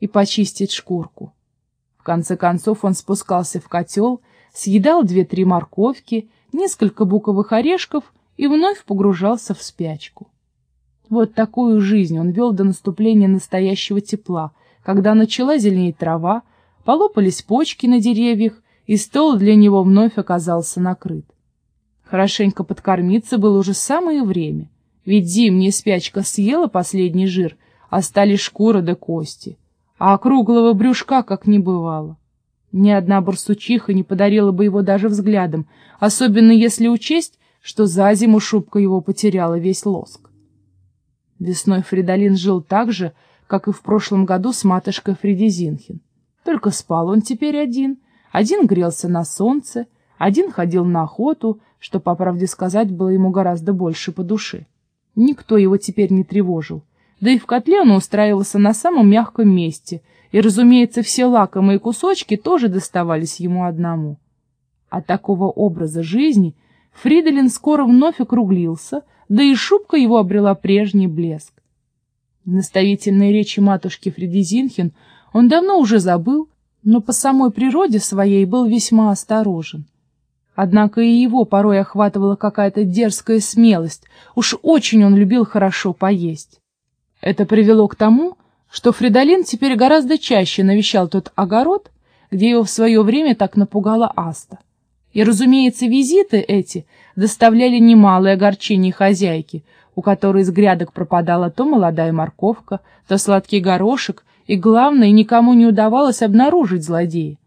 и почистить шкурку. В конце концов он спускался в котел, съедал две-три морковки, несколько буковых орешков и вновь погружался в спячку. Вот такую жизнь он вел до наступления настоящего тепла, когда начала зеленеть трава, полопались почки на деревьях, и стол для него вновь оказался накрыт. Хорошенько подкормиться было уже самое время, ведь зимняя спячка съела последний жир, остались шкура да кости, а круглого брюшка как не бывало. Ни одна барсучиха не подарила бы его даже взглядом, особенно если учесть, что за зиму шубка его потеряла весь лоск. Весной Фридолин жил так же, как и в прошлом году с матушкой Фридизинхен. Только спал он теперь один, один грелся на солнце, один ходил на охоту, что, по правде сказать, было ему гораздо больше по душе. Никто его теперь не тревожил, да и в котле он устраивался на самом мягком месте, и, разумеется, все лакомые кусочки тоже доставались ему одному. От такого образа жизни Фридолин скоро вновь округлился, да и шубка его обрела прежний блеск. Наставительные речи матушки Фредизинхен он давно уже забыл, но по самой природе своей был весьма осторожен. Однако и его порой охватывала какая-то дерзкая смелость, уж очень он любил хорошо поесть. Это привело к тому, что Фридолин теперь гораздо чаще навещал тот огород, где его в свое время так напугала Аста. И, разумеется, визиты эти доставляли немалое огорчение хозяйке, у которой из грядок пропадала то молодая морковка, то сладкий горошек, и, главное, никому не удавалось обнаружить злодея.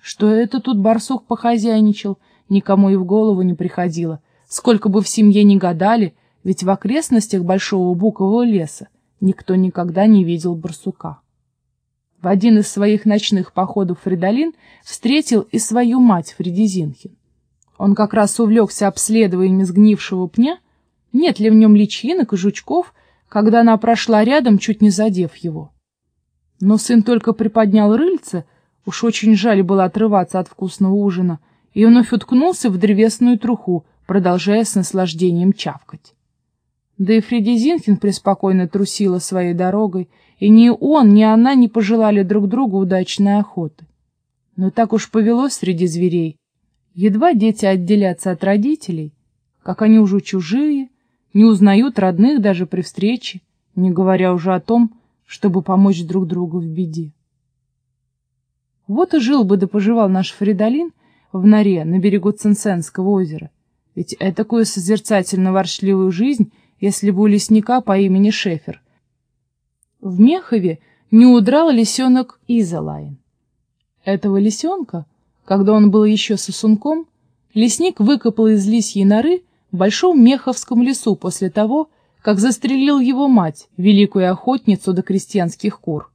Что это тут барсук похозяйничал, никому и в голову не приходило. Сколько бы в семье ни гадали, ведь в окрестностях большого букового леса никто никогда не видел барсука. В один из своих ночных походов Фридолин встретил и свою мать Фридизинхин. Он как раз увлекся обследованием сгнившего пня, нет ли в нем личинок и жучков, когда она прошла рядом, чуть не задев его. Но сын только приподнял рыльце, уж очень жаль было отрываться от вкусного ужина, и вновь уткнулся в древесную труху, продолжая с наслаждением чавкать. Да и Фреди Зинкин преспокойно трусила своей дорогой, и ни он, ни она не пожелали друг другу удачной охоты. Но так уж повелось среди зверей. Едва дети отделятся от родителей, как они уже чужие, не узнают родных даже при встрече, не говоря уже о том, чтобы помочь друг другу в беде. Вот и жил бы да поживал наш Фридолин в норе на берегу Цинценского озера, ведь этакую созерцательно-воршливую жизнь, если бы у лесника по имени Шефер. В Мехове не удрал лисенок Изолайн. Этого лисенка, когда он был еще сосунком, лесник выкопал из лисьей норы в большом Меховском лесу после того, как застрелил его мать, великую охотницу до крестьянских кур.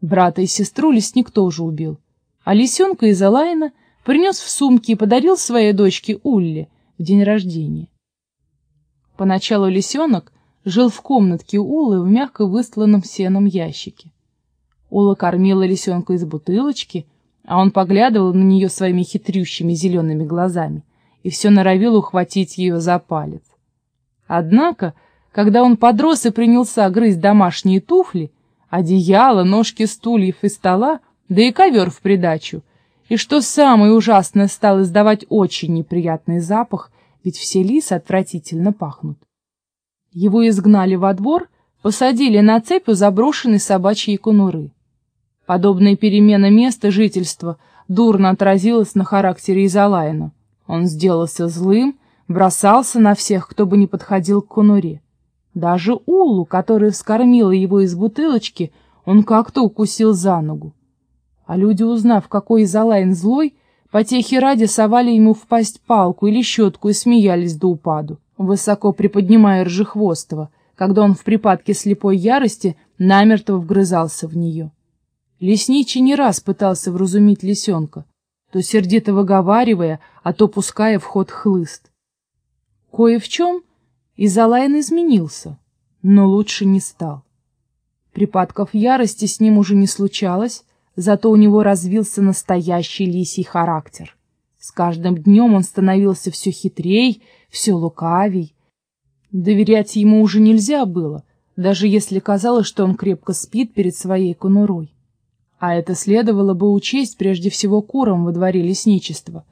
Брата и сестру лесник тоже убил, а лисенка из Алайна принес в сумке и подарил своей дочке Улле в день рождения. Поначалу лисенок жил в комнатке Улы в мягко выстланном сеном ящике. Ула кормила лисенка из бутылочки, а он поглядывал на нее своими хитрющими зелеными глазами и все норовил ухватить ее за палец. Однако когда он подрос и принялся грызть домашние туфли, одеяло, ножки стульев и стола, да и ковер в придачу, и что самое ужасное, стал издавать очень неприятный запах, ведь все лисы отвратительно пахнут. Его изгнали во двор, посадили на цепь у заброшенной собачьей конуры. Подобная перемена места жительства дурно отразилась на характере Изолайна. Он сделался злым, бросался на всех, кто бы не подходил к конуре. Даже Улу, которая вскормила его из бутылочки, он как-то укусил за ногу. А люди, узнав, какой Изолайн злой, потехи ради совали ему в пасть палку или щетку и смеялись до упаду, высоко приподнимая Ржехвостова, когда он в припадке слепой ярости намертво вгрызался в нее. Лесничий не раз пытался вразумить лисенка, то сердито выговаривая, а то пуская в ход хлыст. Кое в чем Изолайн изменился, но лучше не стал. Припадков ярости с ним уже не случалось, зато у него развился настоящий лисий характер. С каждым днем он становился все хитрей, все лукавей. Доверять ему уже нельзя было, даже если казалось, что он крепко спит перед своей конурой. А это следовало бы учесть прежде всего курам во дворе лесничества,